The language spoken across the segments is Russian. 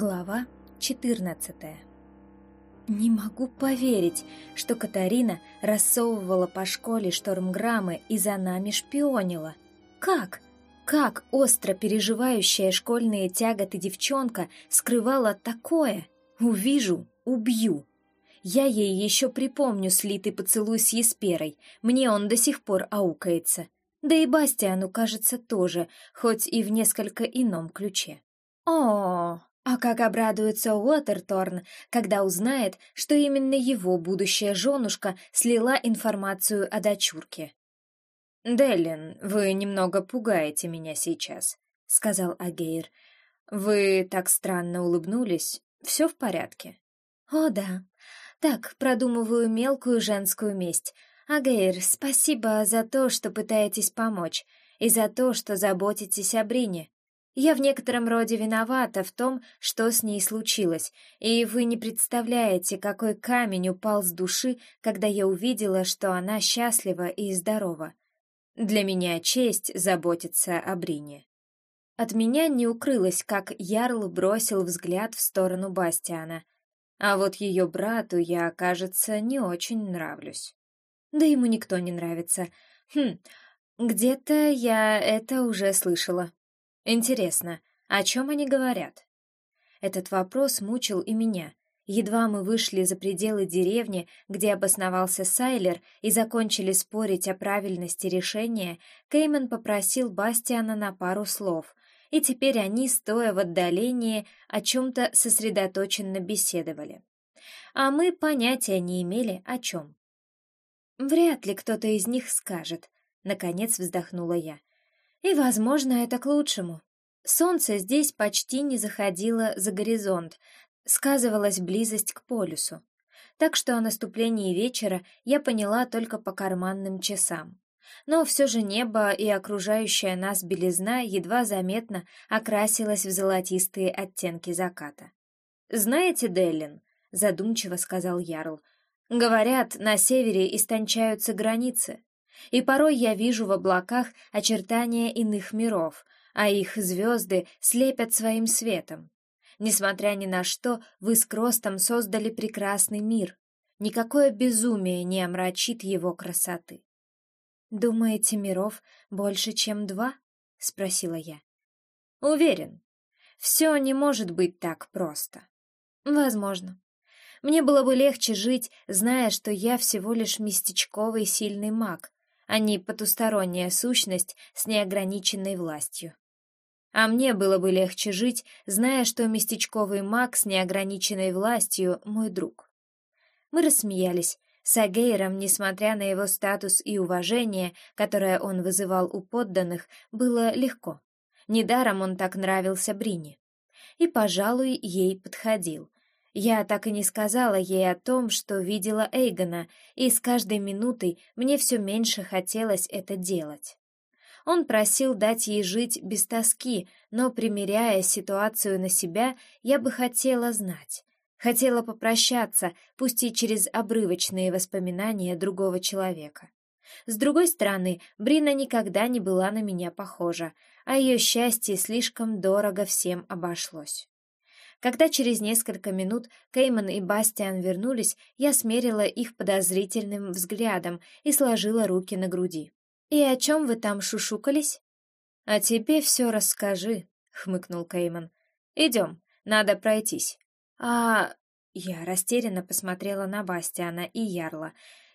Глава 14 Не могу поверить, что Катарина рассовывала по школе штормграммы и за нами шпионила. Как? Как остро переживающая школьные тяготы девчонка скрывала такое? Увижу, убью. Я ей еще припомню слитый поцелуй с Есперой, мне он до сих пор аукается. Да и Бастиану, кажется, тоже, хоть и в несколько ином ключе. О, а как обрадуется Уотерторн, когда узнает, что именно его будущая женушка слила информацию о дочурке. «Деллин, вы немного пугаете меня сейчас», — сказал Агейр. «Вы так странно улыбнулись. Все в порядке?» «О, да. Так, продумываю мелкую женскую месть. Агейр, спасибо за то, что пытаетесь помочь, и за то, что заботитесь о Брине. Я в некотором роде виновата в том, что с ней случилось, и вы не представляете, какой камень упал с души, когда я увидела, что она счастлива и здорова. Для меня честь заботиться о Брине. От меня не укрылось, как Ярл бросил взгляд в сторону Бастиана. А вот ее брату я, кажется, не очень нравлюсь. Да ему никто не нравится. Хм, где-то я это уже слышала. Интересно, о чем они говорят? Этот вопрос мучил и меня. Едва мы вышли за пределы деревни, где обосновался Сайлер, и закончили спорить о правильности решения, Кеймен попросил Бастиана на пару слов, и теперь они, стоя в отдалении, о чем-то сосредоточенно беседовали. А мы понятия не имели, о чем. «Вряд ли кто-то из них скажет», — наконец вздохнула я. И, возможно, это к лучшему. Солнце здесь почти не заходило за горизонт, сказывалась близость к полюсу. Так что о наступлении вечера я поняла только по карманным часам. Но все же небо и окружающая нас белизна едва заметно окрасилась в золотистые оттенки заката. «Знаете, Деллин», — задумчиво сказал Ярл, — «говорят, на севере истончаются границы и порой я вижу в облаках очертания иных миров, а их звезды слепят своим светом. Несмотря ни на что, вы с Кростом создали прекрасный мир. Никакое безумие не омрачит его красоты. «Думаете, миров больше, чем два?» — спросила я. «Уверен. Все не может быть так просто. Возможно. Мне было бы легче жить, зная, что я всего лишь местечковый сильный маг, а не потусторонняя сущность с неограниченной властью. А мне было бы легче жить, зная, что местечковый маг с неограниченной властью — мой друг. Мы рассмеялись. С Агейром, несмотря на его статус и уважение, которое он вызывал у подданных, было легко. Недаром он так нравился Брине. И, пожалуй, ей подходил — я так и не сказала ей о том, что видела Эйгона, и с каждой минутой мне все меньше хотелось это делать. Он просил дать ей жить без тоски, но, примеряя ситуацию на себя, я бы хотела знать. Хотела попрощаться, пусть и через обрывочные воспоминания другого человека. С другой стороны, Брина никогда не была на меня похожа, а ее счастье слишком дорого всем обошлось. Когда через несколько минут Кейман и Бастиан вернулись, я смерила их подозрительным взглядом и сложила руки на груди. «И о чем вы там шушукались?» «А тебе все расскажи», — хмыкнул Кейман. «Идем, надо пройтись». «А...» Я растерянно посмотрела на Бастиана и Ярла.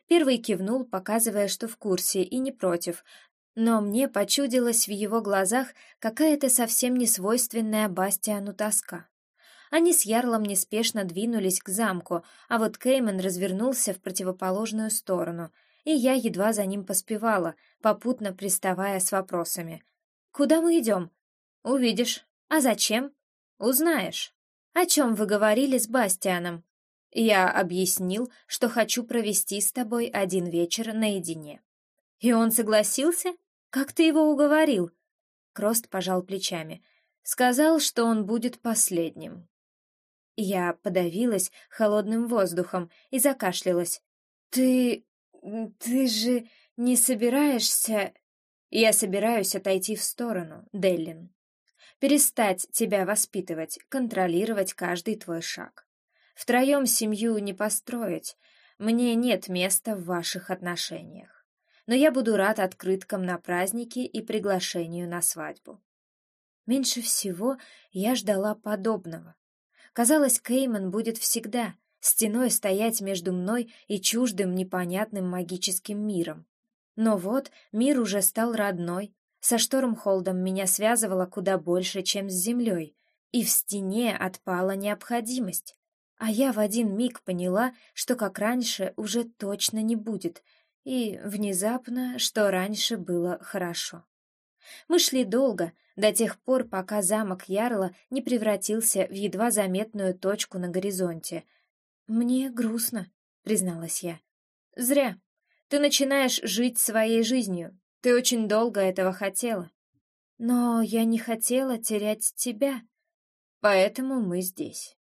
Первый кивнул, показывая, что в курсе и не против, но мне почудилась в его глазах какая-то совсем не свойственная Бастиану тоска. Они с Ярлом неспешно двинулись к замку, а вот Кеймен развернулся в противоположную сторону, и я едва за ним поспевала, попутно приставая с вопросами. «Куда мы идем?» «Увидишь. А зачем?» «Узнаешь». «О чем вы говорили с Бастианом?» «Я объяснил, что хочу провести с тобой один вечер наедине». «И он согласился? Как ты его уговорил?» Крост пожал плечами. Сказал, что он будет последним. Я подавилась холодным воздухом и закашлялась. «Ты... ты же не собираешься...» «Я собираюсь отойти в сторону, Деллин». перестать тебя воспитывать, контролировать каждый твой шаг. Втроем семью не построить, мне нет места в ваших отношениях. Но я буду рад открыткам на праздники и приглашению на свадьбу. Меньше всего я ждала подобного. Казалось, Кейман будет всегда стеной стоять между мной и чуждым непонятным магическим миром. Но вот мир уже стал родной, со Штормхолдом меня связывало куда больше, чем с землей, и в стене отпала необходимость. А я в один миг поняла, что как раньше уже точно не будет, и внезапно, что раньше было хорошо. Мы шли долго, до тех пор, пока замок Ярла не превратился в едва заметную точку на горизонте. «Мне грустно», — призналась я. «Зря. Ты начинаешь жить своей жизнью. Ты очень долго этого хотела. Но я не хотела терять тебя, поэтому мы здесь».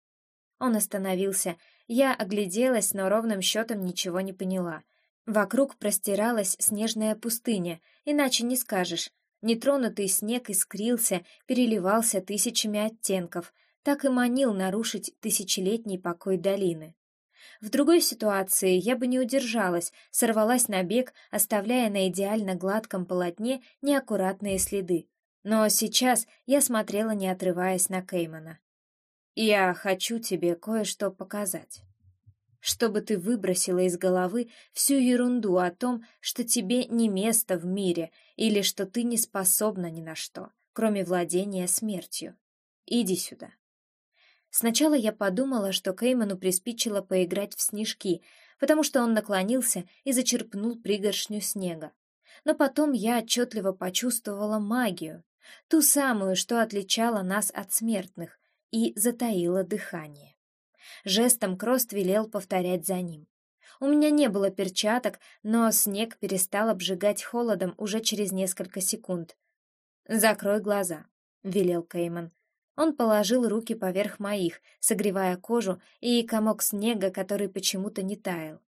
Он остановился. Я огляделась, но ровным счетом ничего не поняла. Вокруг простиралась снежная пустыня, иначе не скажешь. Нетронутый снег искрился, переливался тысячами оттенков, так и манил нарушить тысячелетний покой долины. В другой ситуации я бы не удержалась, сорвалась на бег, оставляя на идеально гладком полотне неаккуратные следы. Но сейчас я смотрела, не отрываясь на Кеймана. Я хочу тебе кое-что показать. Чтобы ты выбросила из головы всю ерунду о том, что тебе не место в мире или что ты не способна ни на что, кроме владения смертью. Иди сюда. Сначала я подумала, что Кейману приспичило поиграть в снежки, потому что он наклонился и зачерпнул пригоршню снега. Но потом я отчетливо почувствовала магию, ту самую, что отличала нас от смертных, и затаила дыхание. Жестом Крост велел повторять за ним. У меня не было перчаток, но снег перестал обжигать холодом уже через несколько секунд. «Закрой глаза», — велел Кейман. Он положил руки поверх моих, согревая кожу и комок снега, который почему-то не таял.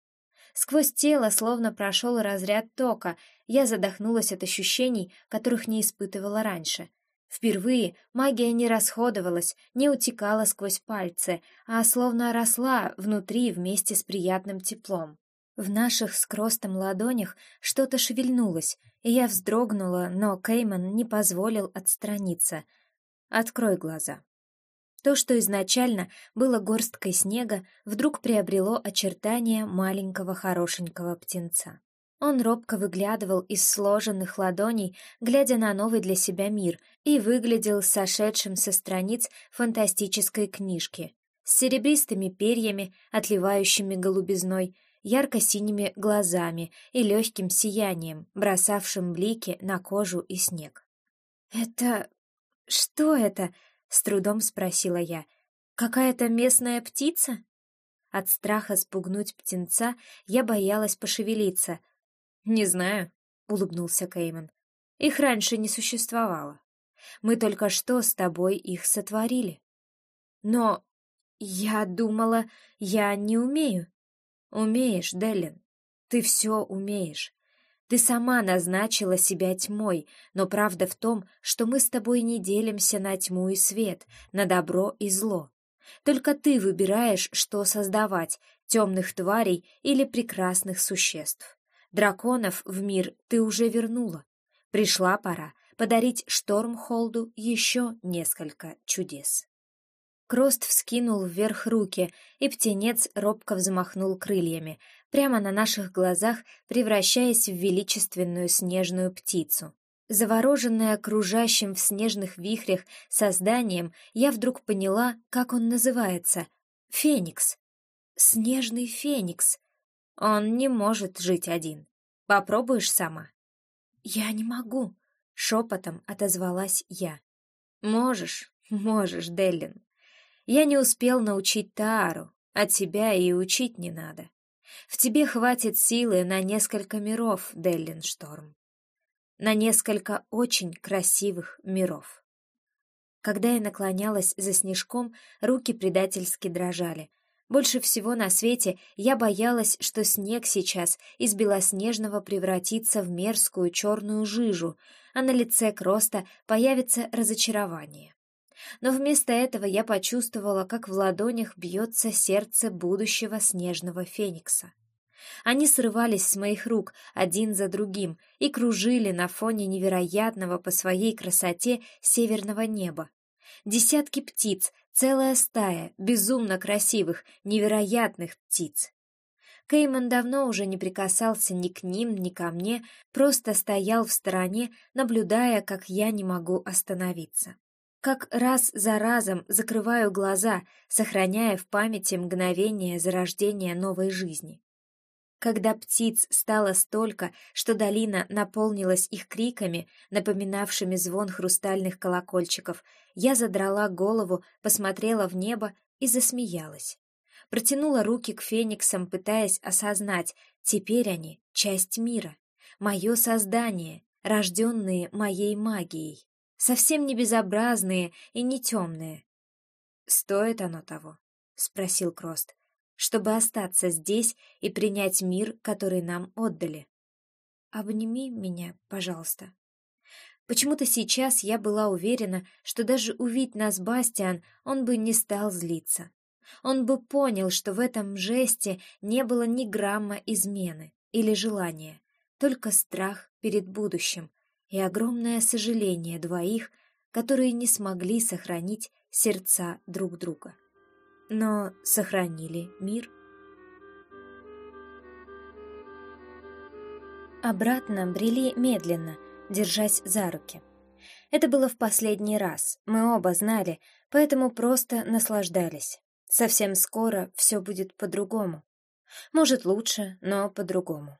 Сквозь тело словно прошел разряд тока, я задохнулась от ощущений, которых не испытывала раньше. Впервые магия не расходовалась, не утекала сквозь пальцы, а словно росла внутри вместе с приятным теплом. В наших с ладонях что-то шевельнулось, и я вздрогнула, но Кейман не позволил отстраниться. «Открой глаза». То, что изначально было горсткой снега, вдруг приобрело очертания маленького хорошенького птенца. Он робко выглядывал из сложенных ладоней, глядя на новый для себя мир, и выглядел сошедшим со страниц фантастической книжки, с серебристыми перьями, отливающими голубизной, ярко-синими глазами и легким сиянием, бросавшим блики на кожу и снег. «Это... что это?» — с трудом спросила я. «Какая-то местная птица?» От страха спугнуть птенца я боялась пошевелиться, «Не знаю», — улыбнулся Кейман. «Их раньше не существовало. Мы только что с тобой их сотворили». «Но я думала, я не умею». «Умеешь, Деллин. Ты все умеешь. Ты сама назначила себя тьмой, но правда в том, что мы с тобой не делимся на тьму и свет, на добро и зло. Только ты выбираешь, что создавать, темных тварей или прекрасных существ. Драконов в мир ты уже вернула. Пришла пора подарить Штормхолду еще несколько чудес. Крост вскинул вверх руки, и птенец робко взмахнул крыльями, прямо на наших глазах превращаясь в величественную снежную птицу. Завороженная окружающим в снежных вихрях созданием, я вдруг поняла, как он называется. Феникс. Снежный феникс. Он не может жить один. Попробуешь сама?» «Я не могу», — шепотом отозвалась я. «Можешь, можешь, Деллин. Я не успел научить Таару, а тебя и учить не надо. В тебе хватит силы на несколько миров, Деллин Шторм. На несколько очень красивых миров». Когда я наклонялась за снежком, руки предательски дрожали, больше всего на свете я боялась, что снег сейчас из белоснежного превратится в мерзкую черную жижу, а на лице Кроста появится разочарование. Но вместо этого я почувствовала, как в ладонях бьется сердце будущего снежного феникса. Они срывались с моих рук один за другим и кружили на фоне невероятного по своей красоте северного неба. Десятки птиц, целая стая безумно красивых, невероятных птиц. Кейман давно уже не прикасался ни к ним, ни ко мне, просто стоял в стороне, наблюдая, как я не могу остановиться. Как раз за разом закрываю глаза, сохраняя в памяти мгновение зарождения новой жизни. Когда птиц стало столько, что долина наполнилась их криками, напоминавшими звон хрустальных колокольчиков, я задрала голову, посмотрела в небо и засмеялась. Протянула руки к фениксам, пытаясь осознать, теперь они — часть мира, мое создание, рожденные моей магией, совсем не безобразные и не темные. «Стоит оно того?» — спросил Крост чтобы остаться здесь и принять мир, который нам отдали. Обними меня, пожалуйста. Почему-то сейчас я была уверена, что даже увидеть нас Бастиан, он бы не стал злиться. Он бы понял, что в этом жесте не было ни грамма измены или желания, только страх перед будущим и огромное сожаление двоих, которые не смогли сохранить сердца друг друга но сохранили мир. Обратно брели медленно, держась за руки. Это было в последний раз, мы оба знали, поэтому просто наслаждались. Совсем скоро все будет по-другому. Может, лучше, но по-другому.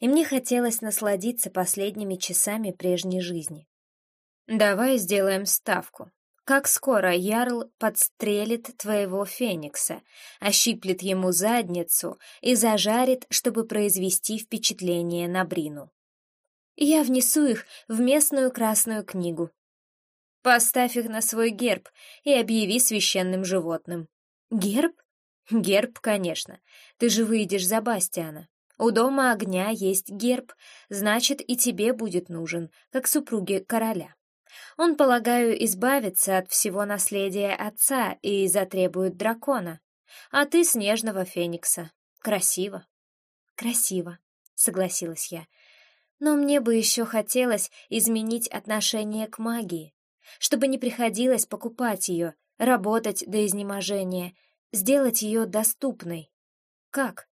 И мне хотелось насладиться последними часами прежней жизни. «Давай сделаем ставку», как скоро Ярл подстрелит твоего феникса, ощиплет ему задницу и зажарит, чтобы произвести впечатление на Брину. Я внесу их в местную красную книгу. Поставь их на свой герб и объяви священным животным. Герб? Герб, конечно. Ты же выйдешь за Бастиана. У дома огня есть герб, значит, и тебе будет нужен, как супруге короля. Он, полагаю, избавится от всего наследия отца и затребует дракона. А ты снежного феникса. Красиво. Красиво, согласилась я. Но мне бы еще хотелось изменить отношение к магии, чтобы не приходилось покупать ее, работать до изнеможения, сделать ее доступной. Как?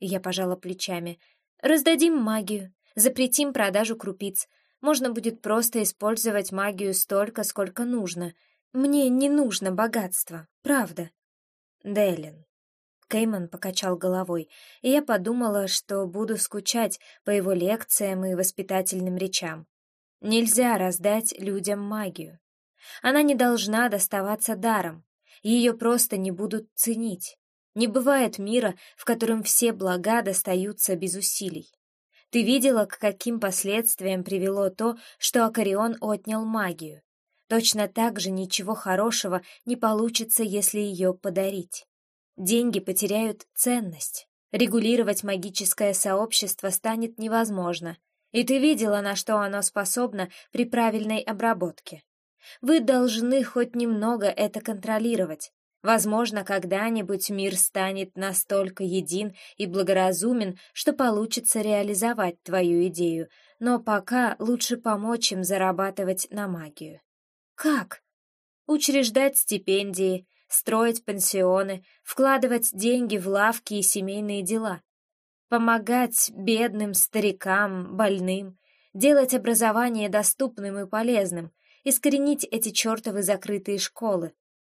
Я пожала плечами. Раздадим магию, запретим продажу крупиц, можно будет просто использовать магию столько, сколько нужно. Мне не нужно богатство, правда. Делин. Кейман покачал головой, и я подумала, что буду скучать по его лекциям и воспитательным речам. Нельзя раздать людям магию. Она не должна доставаться даром. Ее просто не будут ценить. Не бывает мира, в котором все блага достаются без усилий. Ты видела, к каким последствиям привело то, что Акарион отнял магию. Точно так же ничего хорошего не получится, если ее подарить. Деньги потеряют ценность. Регулировать магическое сообщество станет невозможно. И ты видела, на что оно способно при правильной обработке. Вы должны хоть немного это контролировать, Возможно, когда-нибудь мир станет настолько един и благоразумен, что получится реализовать твою идею, но пока лучше помочь им зарабатывать на магию. Как? Учреждать стипендии, строить пансионы, вкладывать деньги в лавки и семейные дела. Помогать бедным, старикам, больным, делать образование доступным и полезным, искоренить эти чертовы закрытые школы,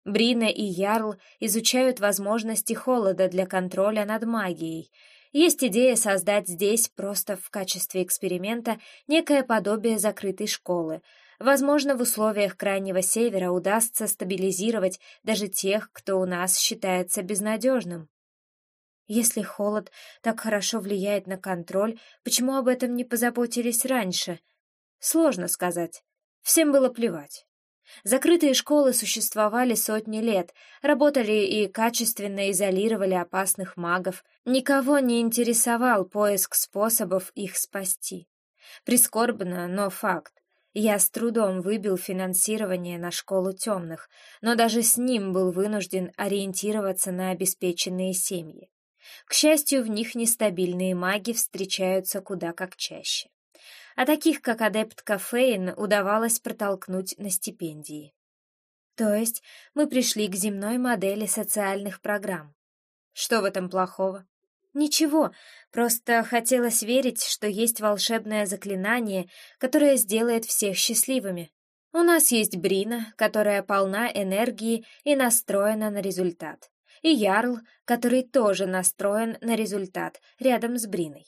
Брина и Ярл изучают возможности холода для контроля над магией. Есть идея создать здесь просто в качестве эксперимента некое подобие закрытой школы. Возможно, в условиях Крайнего Севера удастся стабилизировать даже тех, кто у нас считается безнадежным. Если холод так хорошо влияет на контроль, почему об этом не позаботились раньше? Сложно сказать. Всем было плевать. Закрытые школы существовали сотни лет, работали и качественно изолировали опасных магов. Никого не интересовал поиск способов их спасти. Прискорбно, но факт. Я с трудом выбил финансирование на школу темных, но даже с ним был вынужден ориентироваться на обеспеченные семьи. К счастью, в них нестабильные маги встречаются куда как чаще. А таких, как адепт Кафейн, удавалось протолкнуть на стипендии. То есть мы пришли к земной модели социальных программ. Что в этом плохого? Ничего, просто хотелось верить, что есть волшебное заклинание, которое сделает всех счастливыми. У нас есть Брина, которая полна энергии и настроена на результат. И Ярл, который тоже настроен на результат, рядом с Бриной.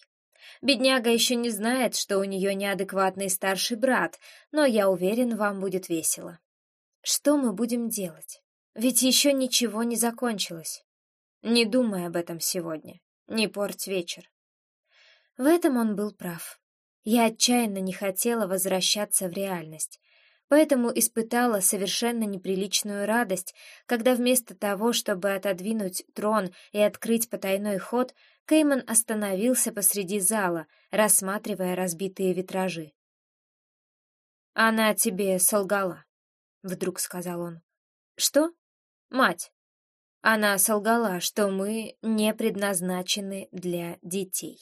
Бедняга еще не знает, что у нее неадекватный старший брат, но я уверен, вам будет весело. Что мы будем делать? Ведь еще ничего не закончилось. Не думай об этом сегодня. Не порть вечер. В этом он был прав. Я отчаянно не хотела возвращаться в реальность, поэтому испытала совершенно неприличную радость, когда вместо того, чтобы отодвинуть трон и открыть потайной ход, Кейман остановился посреди зала, рассматривая разбитые витражи. «Она тебе солгала», — вдруг сказал он. «Что? Мать. Она солгала, что мы не предназначены для детей.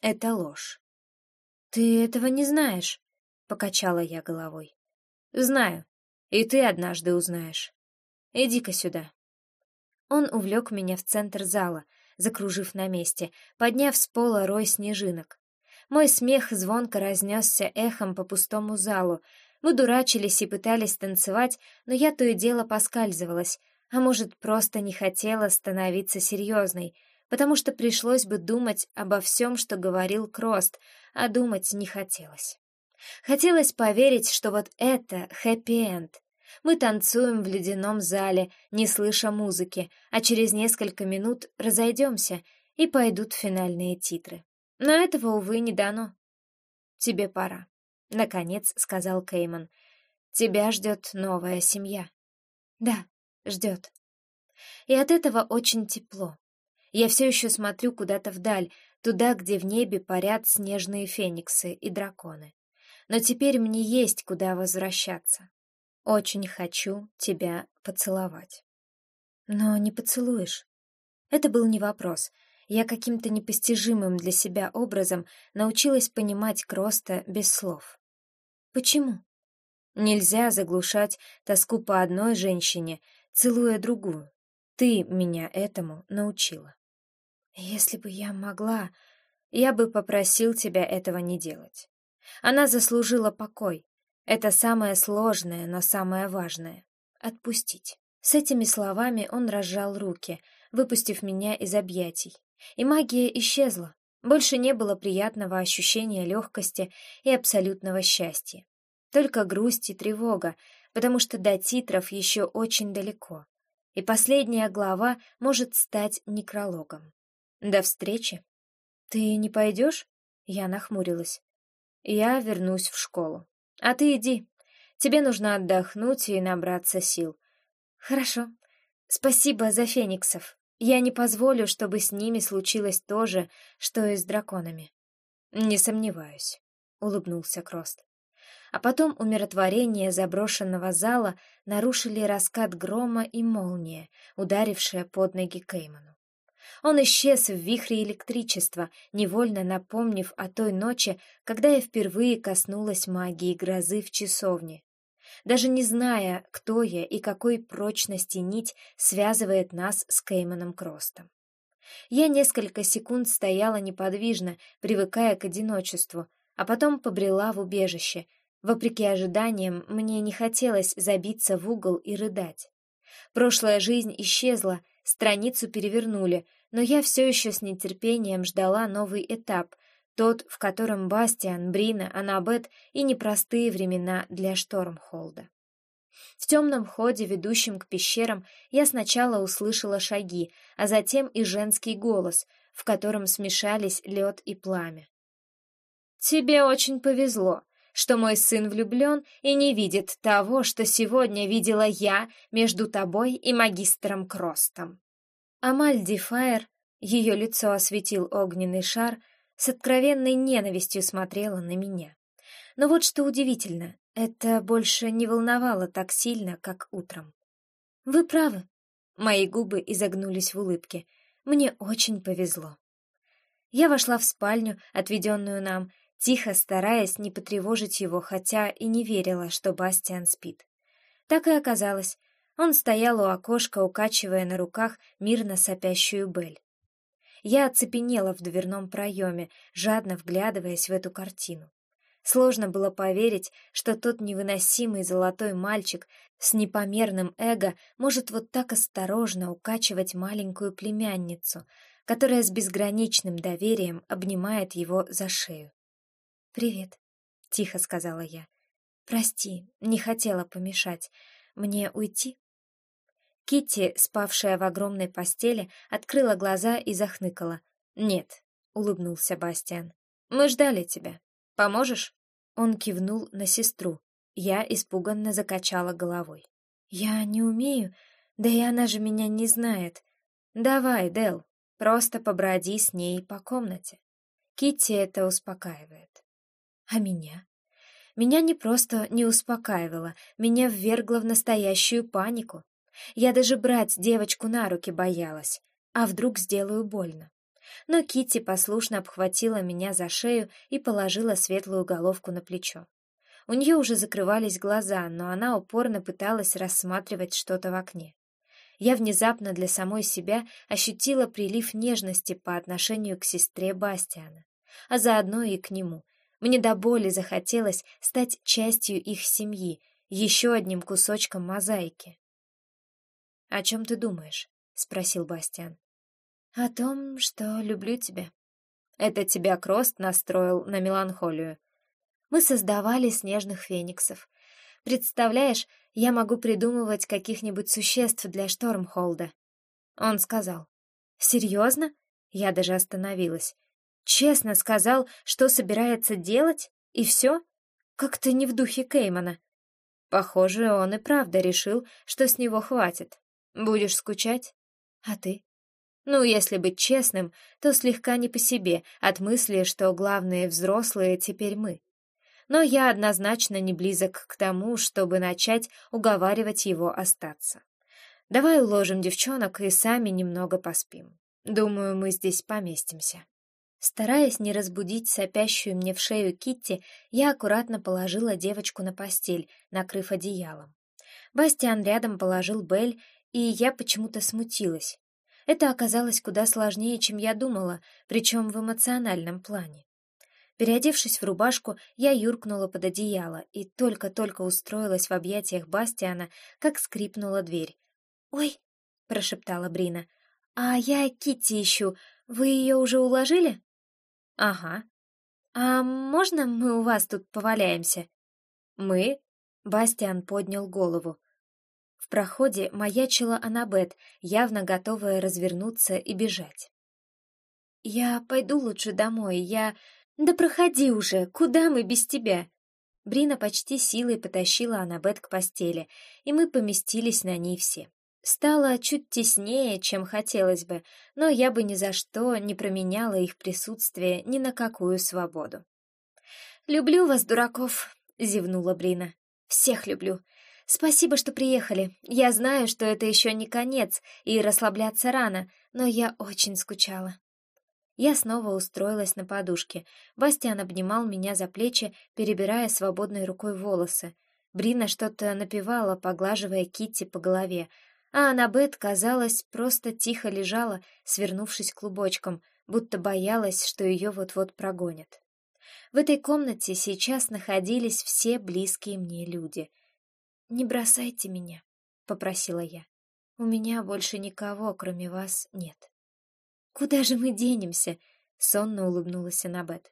Это ложь. «Ты этого не знаешь», — покачала я головой. «Знаю, и ты однажды узнаешь. Иди-ка сюда». Он увлек меня в центр зала, закружив на месте, подняв с пола рой снежинок. Мой смех звонко разнесся эхом по пустому залу. Мы дурачились и пытались танцевать, но я то и дело поскальзывалась, а может, просто не хотела становиться серьезной, потому что пришлось бы думать обо всем, что говорил Крост, а думать не хотелось. Хотелось поверить, что вот это хэппи-энд. Мы танцуем в ледяном зале, не слыша музыки, а через несколько минут разойдемся, и пойдут финальные титры. Но этого, увы, не дано. «Тебе пора», — наконец сказал Кейман. «Тебя ждет новая семья». «Да», ждет. И от этого очень тепло. Я все еще смотрю куда-то вдаль, туда, где в небе парят снежные фениксы и драконы. Но теперь мне есть куда возвращаться. Очень хочу тебя поцеловать. Но не поцелуешь. Это был не вопрос. Я каким-то непостижимым для себя образом научилась понимать Кроста без слов. Почему? Нельзя заглушать тоску по одной женщине, целуя другую. Ты меня этому научила. Если бы я могла, я бы попросил тебя этого не делать. Она заслужила покой. Это самое сложное, но самое важное — отпустить. С этими словами он разжал руки, выпустив меня из объятий. И магия исчезла. Больше не было приятного ощущения легкости и абсолютного счастья. Только грусть и тревога, потому что до титров еще очень далеко, и последняя глава может стать некрологом. До встречи. Ты не пойдешь? Я нахмурилась. Я вернусь в школу. А ты иди. Тебе нужно отдохнуть и набраться сил. Хорошо. Спасибо за фениксов. Я не позволю, чтобы с ними случилось то же, что и с драконами. Не сомневаюсь, улыбнулся Крост а потом умиротворение заброшенного зала нарушили раскат грома и молния, ударившая под ноги Кейману. Он исчез в вихре электричества, невольно напомнив о той ночи, когда я впервые коснулась магии грозы в часовне. Даже не зная, кто я и какой прочности нить связывает нас с Кейманом Кростом. Я несколько секунд стояла неподвижно, привыкая к одиночеству, а потом побрела в убежище, Вопреки ожиданиям, мне не хотелось забиться в угол и рыдать. Прошлая жизнь исчезла, страницу перевернули, но я все еще с нетерпением ждала новый этап, тот, в котором Бастиан, Брина, Анабет и непростые времена для Штормхолда. В темном ходе, ведущем к пещерам, я сначала услышала шаги, а затем и женский голос, в котором смешались лед и пламя. «Тебе очень повезло», что мой сын влюблен и не видит того, что сегодня видела я между тобой и магистром Кростом. Амаль Дифайр, ее лицо осветил огненный шар, с откровенной ненавистью смотрела на меня. Но вот что удивительно, это больше не волновало так сильно, как утром. «Вы правы». Мои губы изогнулись в улыбке. «Мне очень повезло». Я вошла в спальню, отведенную нам, тихо стараясь не потревожить его, хотя и не верила, что Бастиан спит. Так и оказалось. Он стоял у окошка, укачивая на руках мирно сопящую Бель. Я оцепенела в дверном проеме, жадно вглядываясь в эту картину. Сложно было поверить, что тот невыносимый золотой мальчик с непомерным эго может вот так осторожно укачивать маленькую племянницу, которая с безграничным доверием обнимает его за шею. «Привет», — тихо сказала я. «Прости, не хотела помешать. Мне уйти?» Китти, спавшая в огромной постели, открыла глаза и захныкала. «Нет», — улыбнулся Бастиан. «Мы ждали тебя. Поможешь?» Он кивнул на сестру. Я испуганно закачала головой. «Я не умею, да и она же меня не знает. Давай, Дел, просто поброди с ней по комнате». Китти это успокаивает. А меня? Меня не просто не успокаивало, меня ввергло в настоящую панику. Я даже брать девочку на руки боялась, а вдруг сделаю больно. Но Китти послушно обхватила меня за шею и положила светлую головку на плечо. У нее уже закрывались глаза, но она упорно пыталась рассматривать что-то в окне. Я внезапно для самой себя ощутила прилив нежности по отношению к сестре Бастиана, а заодно и к нему. Мне до боли захотелось стать частью их семьи, еще одним кусочком мозаики. «О чем ты думаешь?» — спросил Бастиан. «О том, что люблю тебя». «Это тебя Крост настроил на меланхолию». «Мы создавали снежных фениксов. Представляешь, я могу придумывать каких-нибудь существ для Штормхолда». Он сказал. «Серьезно?» Я даже остановилась. «Честно сказал, что собирается делать? И все? Как-то не в духе Кеймана». Похоже, он и правда решил, что с него хватит. Будешь скучать? А ты? Ну, если быть честным, то слегка не по себе от мысли, что главные взрослые теперь мы. Но я однозначно не близок к тому, чтобы начать уговаривать его остаться. Давай уложим девчонок и сами немного поспим. Думаю, мы здесь поместимся. Стараясь не разбудить сопящую мне в шею Китти, я аккуратно положила девочку на постель, накрыв одеялом. Бастиан рядом положил Бель и я почему-то смутилась. Это оказалось куда сложнее, чем я думала, причем в эмоциональном плане. Переодевшись в рубашку, я юркнула под одеяло и только-только устроилась в объятиях Бастиана, как скрипнула дверь. «Ой!» — прошептала Брина. «А я Китти ищу. Вы ее уже уложили?» «Ага». «А можно мы у вас тут поваляемся?» «Мы?» — Бастиан поднял голову. В проходе маячила Анабет, явно готовая развернуться и бежать. «Я пойду лучше домой, я...» «Да проходи уже, куда мы без тебя?» Брина почти силой потащила Анабет к постели, и мы поместились на ней все. Стало чуть теснее, чем хотелось бы, но я бы ни за что не променяла их присутствие ни на какую свободу. «Люблю вас, дураков», — зевнула Брина. «Всех люблю. «Спасибо, что приехали. Я знаю, что это еще не конец, и расслабляться рано, но я очень скучала». Я снова устроилась на подушке. Бастиан обнимал меня за плечи, перебирая свободной рукой волосы. Брина что-то напевала, поглаживая Китти по голове, а Аннабет, казалось, просто тихо лежала, свернувшись клубочком, будто боялась, что ее вот-вот прогонят. В этой комнате сейчас находились все близкие мне люди — «Не бросайте меня», — попросила я. «У меня больше никого, кроме вас, нет». «Куда же мы денемся?» — сонно улыбнулась Анабет.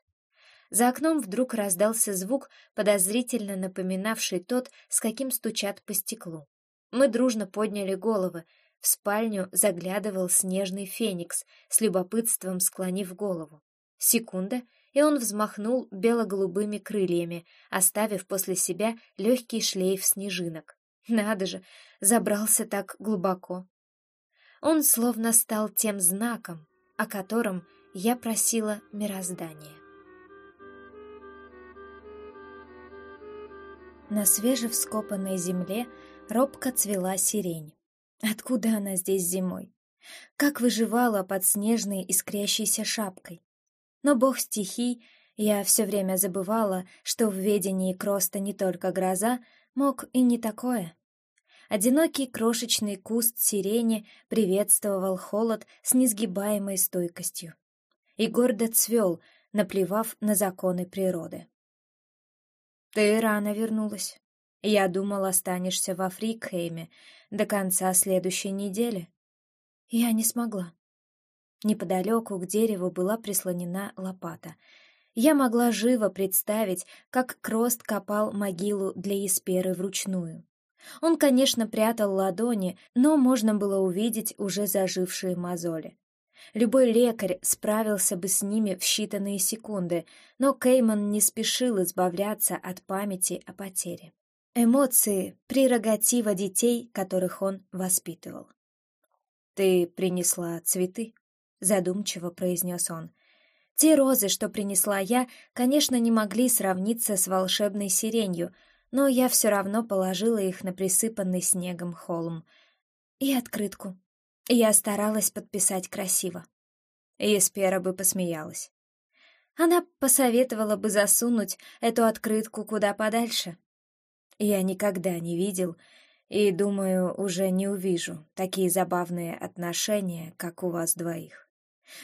За окном вдруг раздался звук, подозрительно напоминавший тот, с каким стучат по стеклу. Мы дружно подняли головы. В спальню заглядывал снежный феникс, с любопытством склонив голову. Секунда, и он взмахнул бело-голубыми крыльями, оставив после себя легкий шлейф снежинок. Надо же, забрался так глубоко. Он словно стал тем знаком, о котором я просила мироздание. На свежевскопанной земле робко цвела сирень. Откуда она здесь зимой? Как выживала под снежной искрящейся шапкой? Но бог стихий, я все время забывала, что в ведении Кроста не только гроза, мог и не такое. Одинокий крошечный куст сирени приветствовал холод с несгибаемой стойкостью. И гордо цвел, наплевав на законы природы. «Ты рано вернулась. Я думал, останешься во Фрикхейме до конца следующей недели». Я не смогла. Неподалеку к дереву была прислонена лопата. Я могла живо представить, как Крост копал могилу для Есперы вручную. Он, конечно, прятал ладони, но можно было увидеть уже зажившие мозоли. Любой лекарь справился бы с ними в считанные секунды, но Кейман не спешил избавляться от памяти о потере. Эмоции — прерогатива детей, которых он воспитывал. «Ты принесла цветы?» — задумчиво произнес он. «Те розы, что принесла я, конечно, не могли сравниться с волшебной сиренью, но я все равно положила их на присыпанный снегом холм. И открытку. Я старалась подписать красиво. Еспера бы посмеялась. Она посоветовала бы засунуть эту открытку куда подальше. Я никогда не видел и, думаю, уже не увижу такие забавные отношения, как у вас двоих.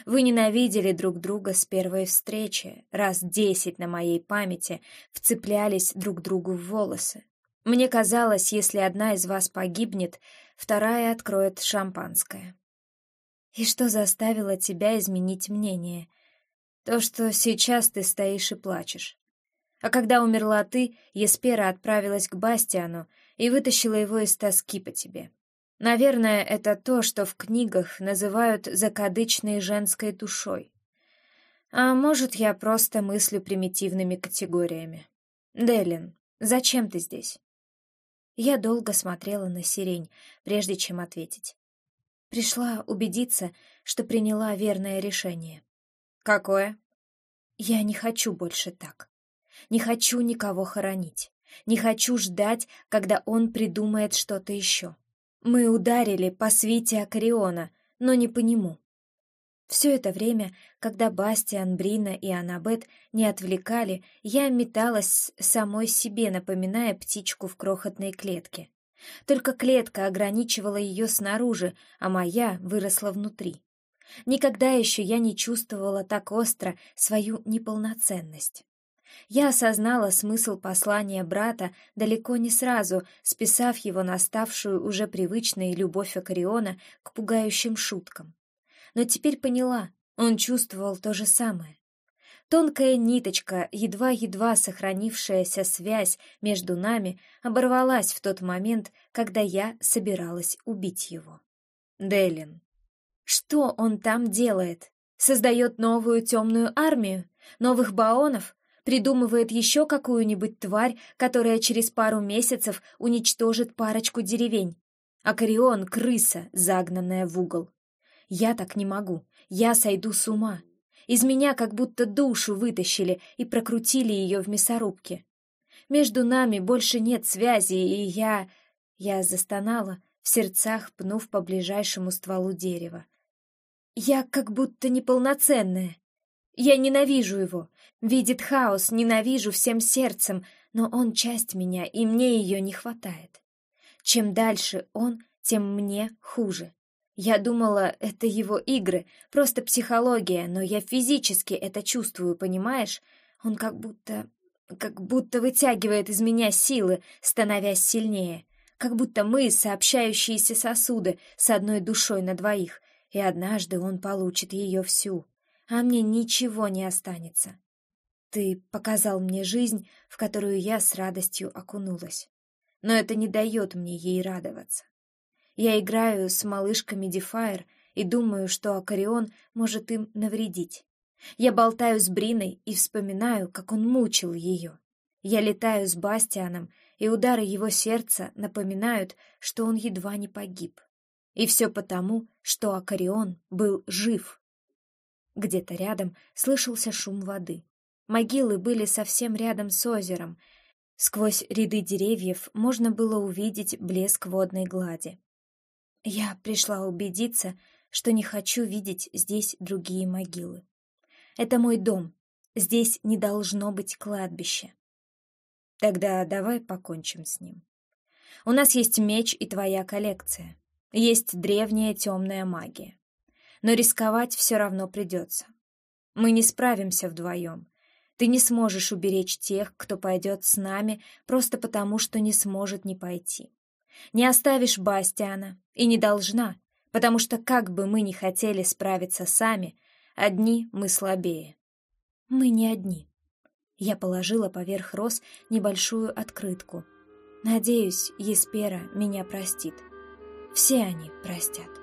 Вы ненавидели друг друга с первой встречи, раз десять на моей памяти вцеплялись друг другу в волосы. Мне казалось, если одна из вас погибнет, вторая откроет шампанское. И что заставило тебя изменить мнение? То, что сейчас ты стоишь и плачешь. А когда умерла ты, Еспера отправилась к Бастиану и вытащила его из тоски по тебе. Наверное, это то, что в книгах называют закадычной женской душой. А может, я просто мыслю примитивными категориями. Делин, зачем ты здесь? Я долго смотрела на сирень, прежде чем ответить. Пришла убедиться, что приняла верное решение. Какое? Я не хочу больше так. Не хочу никого хоронить. Не хочу ждать, когда он придумает что-то еще. Мы ударили по свите Акариона, но не по нему. Все это время, когда Бастиан, Брина и Анабет не отвлекали, я металась самой себе, напоминая птичку в крохотной клетке. Только клетка ограничивала ее снаружи, а моя выросла внутри. Никогда еще я не чувствовала так остро свою неполноценность. Я осознала смысл послания брата далеко не сразу, списав его на ставшую уже привычной любовь Акариона к пугающим шуткам. Но теперь поняла, он чувствовал то же самое. Тонкая ниточка, едва-едва сохранившаяся связь между нами, оборвалась в тот момент, когда я собиралась убить его. Делин. Что он там делает? Создает новую темную армию? Новых баонов? Придумывает еще какую-нибудь тварь, которая через пару месяцев уничтожит парочку деревень. А Корион — крыса, загнанная в угол. Я так не могу, я сойду с ума. Из меня как будто душу вытащили и прокрутили ее в мясорубке. Между нами больше нет связи, и я... Я застонала, в сердцах пнув по ближайшему стволу дерева. Я как будто неполноценная. Я ненавижу его, видит хаос, ненавижу всем сердцем, но он часть меня, и мне ее не хватает. Чем дальше он, тем мне хуже. Я думала, это его игры, просто психология, но я физически это чувствую, понимаешь? Он как будто... как будто вытягивает из меня силы, становясь сильнее. Как будто мы сообщающиеся сосуды с одной душой на двоих, и однажды он получит ее всю а мне ничего не останется. Ты показал мне жизнь, в которую я с радостью окунулась. Но это не дает мне ей радоваться. Я играю с малышками Дефайр и думаю, что Акарион может им навредить. Я болтаю с Бриной и вспоминаю, как он мучил ее. Я летаю с Бастианом, и удары его сердца напоминают, что он едва не погиб. И все потому, что Акарион был жив. Где-то рядом слышался шум воды. Могилы были совсем рядом с озером. Сквозь ряды деревьев можно было увидеть блеск водной глади. Я пришла убедиться, что не хочу видеть здесь другие могилы. Это мой дом. Здесь не должно быть кладбища. Тогда давай покончим с ним. У нас есть меч и твоя коллекция. Есть древняя темная магия. Но рисковать все равно придется. Мы не справимся вдвоем. Ты не сможешь уберечь тех, кто пойдет с нами, просто потому, что не сможет не пойти. Не оставишь Бастиана, и не должна, потому что как бы мы ни хотели справиться сами, одни мы слабее. Мы не одни. Я положила поверх роз небольшую открытку. Надеюсь, Еспера меня простит. Все они простят.